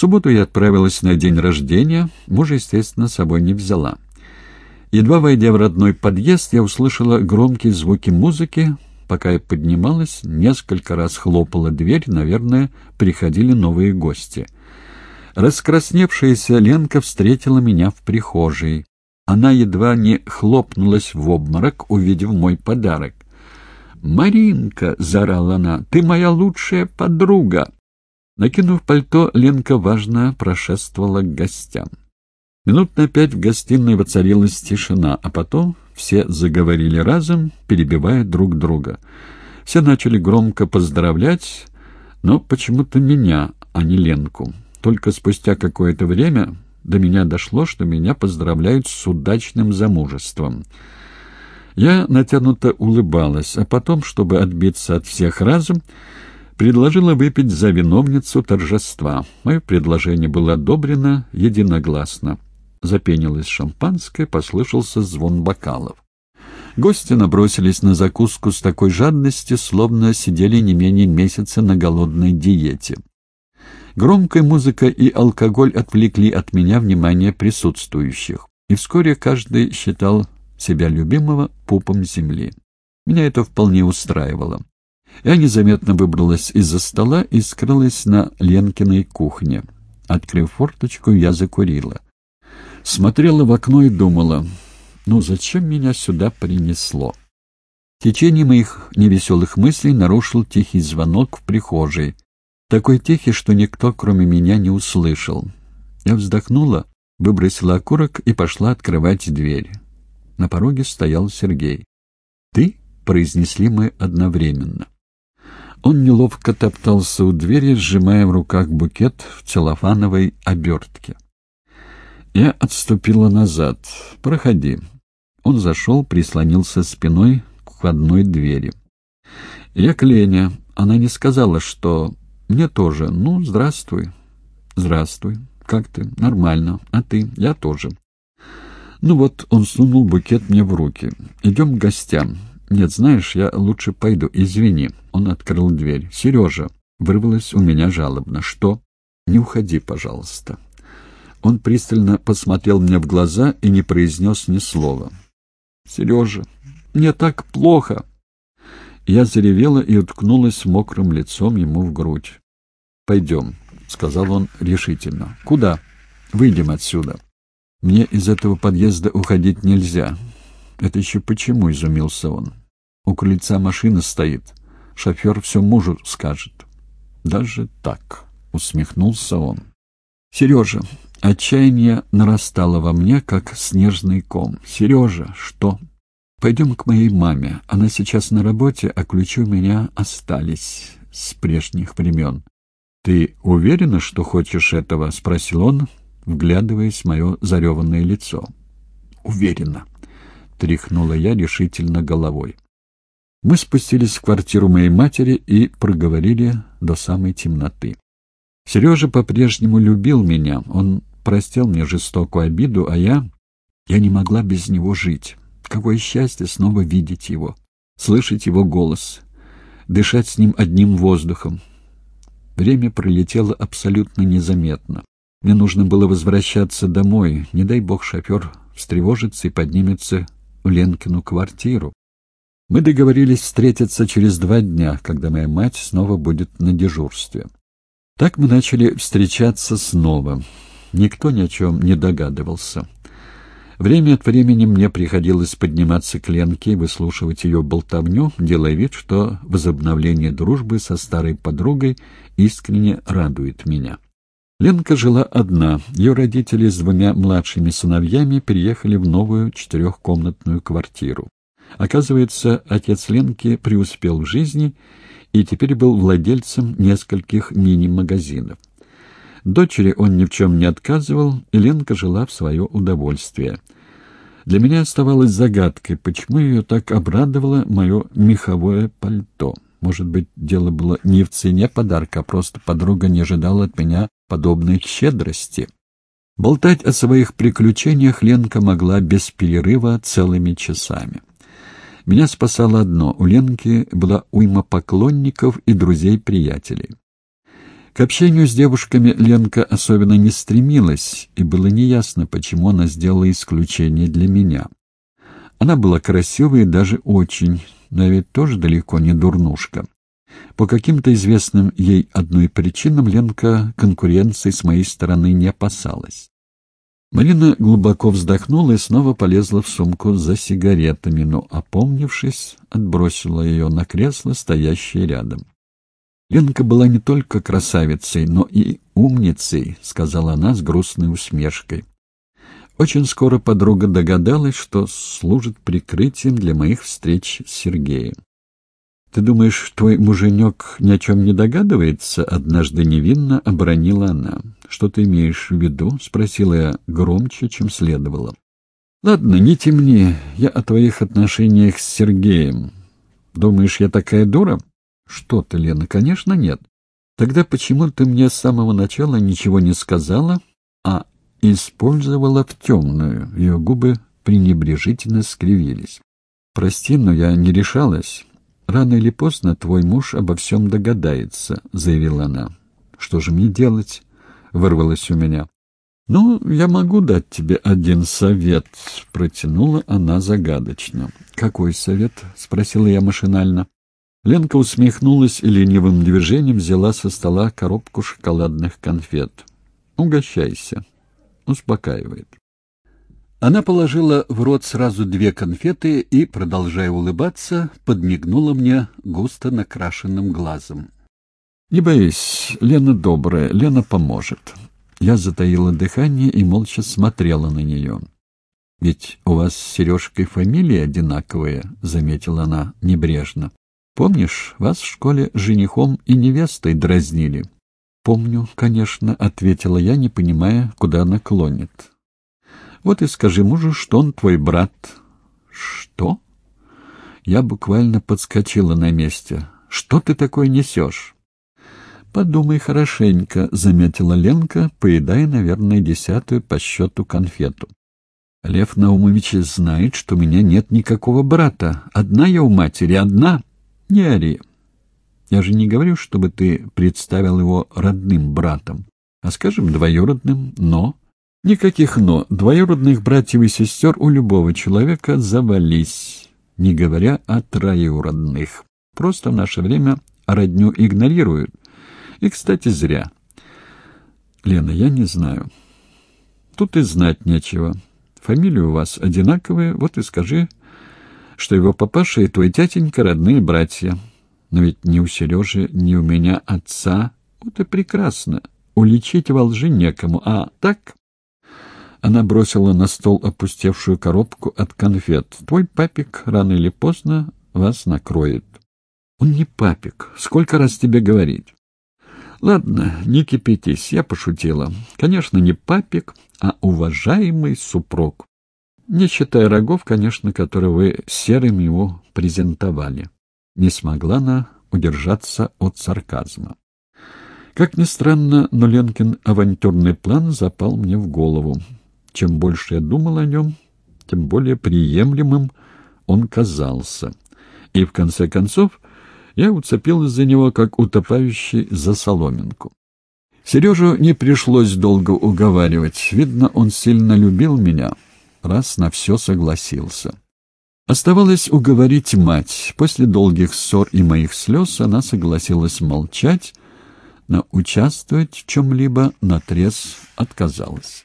субботу я отправилась на день рождения, мужа, естественно, с собой не взяла. Едва войдя в родной подъезд, я услышала громкие звуки музыки. Пока я поднималась, несколько раз хлопала дверь, наверное, приходили новые гости. Раскрасневшаяся Ленка встретила меня в прихожей. Она едва не хлопнулась в обморок, увидев мой подарок. «Маринка!» — заорала она. «Ты моя лучшая подруга!» Накинув пальто, Ленка важно прошествовала к гостям. Минут на пять в гостиной воцарилась тишина, а потом все заговорили разом, перебивая друг друга. Все начали громко поздравлять, но почему-то меня, а не Ленку. Только спустя какое-то время до меня дошло, что меня поздравляют с удачным замужеством. Я натянуто улыбалась, а потом, чтобы отбиться от всех разом, предложила выпить за виновницу торжества. Мое предложение было одобрено единогласно. Запенилось шампанское, послышался звон бокалов. Гости набросились на закуску с такой жадностью, словно сидели не менее месяца на голодной диете. Громкая музыка и алкоголь отвлекли от меня внимание присутствующих, и вскоре каждый считал себя любимого пупом земли. Меня это вполне устраивало. Я незаметно выбралась из-за стола и скрылась на Ленкиной кухне. Открыв форточку, я закурила. Смотрела в окно и думала, ну зачем меня сюда принесло? Течение моих невеселых мыслей нарушил тихий звонок в прихожей. Такой тихий, что никто, кроме меня, не услышал. Я вздохнула, выбросила окурок и пошла открывать дверь. На пороге стоял Сергей. «Ты?» — произнесли мы одновременно. Он неловко топтался у двери, сжимая в руках букет в целлофановой обертке. Я отступила назад. «Проходи». Он зашел, прислонился спиной к входной двери. «Я к Лене. Она не сказала, что...» «Мне тоже. Ну, здравствуй». «Здравствуй. Как ты?» «Нормально. А ты?» «Я тоже». «Ну вот, он сунул букет мне в руки. Идем к гостям». «Нет, знаешь, я лучше пойду. Извини». Он открыл дверь. «Сережа». Вырвалось у меня жалобно. «Что?» «Не уходи, пожалуйста». Он пристально посмотрел мне в глаза и не произнес ни слова. «Сережа, мне так плохо!» Я заревела и уткнулась мокрым лицом ему в грудь. «Пойдем», — сказал он решительно. «Куда? Выйдем отсюда». «Мне из этого подъезда уходить нельзя». «Это еще почему?» — изумился он. «У крыльца машина стоит. Шофер все мужу скажет». «Даже так», — усмехнулся он. «Сережа, Отчаяние нарастало во мне, как снежный ком. «Сережа, что?» «Пойдем к моей маме. Она сейчас на работе, а ключи у меня остались с прежних времен». «Ты уверена, что хочешь этого?» — спросил он, вглядываясь в мое зареванное лицо. «Уверена», — тряхнула я решительно головой. Мы спустились в квартиру моей матери и проговорили до самой темноты. Сережа по-прежнему любил меня, он простил мне жестокую обиду, а я... Я не могла без него жить. Какое счастье снова видеть его, слышать его голос, дышать с ним одним воздухом. Время пролетело абсолютно незаметно. Мне нужно было возвращаться домой. Не дай бог шофер встревожится и поднимется в Ленкину квартиру. Мы договорились встретиться через два дня, когда моя мать снова будет на дежурстве. Так мы начали встречаться снова. Никто ни о чем не догадывался. Время от времени мне приходилось подниматься к Ленке и выслушивать ее болтовню, делая вид, что возобновление дружбы со старой подругой искренне радует меня. Ленка жила одна. Ее родители с двумя младшими сыновьями переехали в новую четырехкомнатную квартиру. Оказывается, отец Ленки преуспел в жизни и теперь был владельцем нескольких мини-магазинов. Дочери он ни в чем не отказывал, и Ленка жила в свое удовольствие. Для меня оставалось загадкой, почему ее так обрадовало мое меховое пальто. Может быть, дело было не в цене подарка, а просто подруга не ожидала от меня подобной щедрости. Болтать о своих приключениях Ленка могла без перерыва целыми часами. Меня спасало одно — у Ленки была уйма поклонников и друзей-приятелей. К общению с девушками Ленка особенно не стремилась, и было неясно, почему она сделала исключение для меня. Она была красивой и даже очень, но ведь тоже далеко не дурнушка. По каким-то известным ей одной причинам Ленка конкуренции с моей стороны не опасалась. Марина глубоко вздохнула и снова полезла в сумку за сигаретами, но, опомнившись, отбросила ее на кресло, стоящее рядом. «Ленка была не только красавицей, но и умницей», — сказала она с грустной усмешкой. Очень скоро подруга догадалась, что служит прикрытием для моих встреч с Сергеем. «Ты думаешь, твой муженек ни о чем не догадывается?» — однажды невинно оборонила она. «Что ты имеешь в виду?» — спросила я громче, чем следовало. «Ладно, не темни. Я о твоих отношениях с Сергеем. Думаешь, я такая дура?» «Что ты, Лена? Конечно, нет. Тогда почему ты мне с самого начала ничего не сказала, а использовала в темную?» Ее губы пренебрежительно скривились. «Прости, но я не решалась». «Рано или поздно твой муж обо всем догадается», — заявила она. «Что же мне делать?» — вырвалось у меня. «Ну, я могу дать тебе один совет», — протянула она загадочно. «Какой совет?» — спросила я машинально. Ленка усмехнулась и ленивым движением взяла со стола коробку шоколадных конфет. «Угощайся», — успокаивает. Она положила в рот сразу две конфеты и, продолжая улыбаться, подмигнула мне густо накрашенным глазом. «Не боись, Лена добрая, Лена поможет». Я затаила дыхание и молча смотрела на нее. «Ведь у вас с Сережкой фамилия одинаковая», — заметила она небрежно. «Помнишь, вас в школе женихом и невестой дразнили?» «Помню, конечно», — ответила я, не понимая, куда она клонит. Вот и скажи мужу, что он твой брат. Что? Я буквально подскочила на месте. Что ты такое несешь? Подумай хорошенько, заметила Ленка, поедая, наверное, десятую по счету конфету. Лев Наумович знает, что у меня нет никакого брата. Одна я у матери, одна. Не ори. Я же не говорю, чтобы ты представил его родным братом, а, скажем, двоюродным, но... Никаких «но». Двоюродных братьев и сестер у любого человека завались, не говоря о троюродных. Просто в наше время родню игнорируют. И, кстати, зря. Лена, я не знаю. Тут и знать нечего. Фамилии у вас одинаковые, вот и скажи, что его папаша и твой тятенька родные братья. Но ведь ни у Сережи, ни у меня отца. Вот и прекрасно. Уличить во лжи некому, а так... Она бросила на стол опустевшую коробку от конфет. «Твой папик рано или поздно вас накроет». «Он не папик. Сколько раз тебе говорить?» «Ладно, не кипятись, я пошутила. Конечно, не папик, а уважаемый супруг. Не считая рогов, конечно, которые вы серым его презентовали». Не смогла она удержаться от сарказма. Как ни странно, но Ленкин авантюрный план запал мне в голову. Чем больше я думал о нем, тем более приемлемым он казался. И, в конце концов, я уцепилась за него, как утопающий за соломинку. Сережу не пришлось долго уговаривать. Видно, он сильно любил меня, раз на все согласился. Оставалось уговорить мать. После долгих ссор и моих слез она согласилась молчать, но участвовать в чем-либо наотрез отказалась.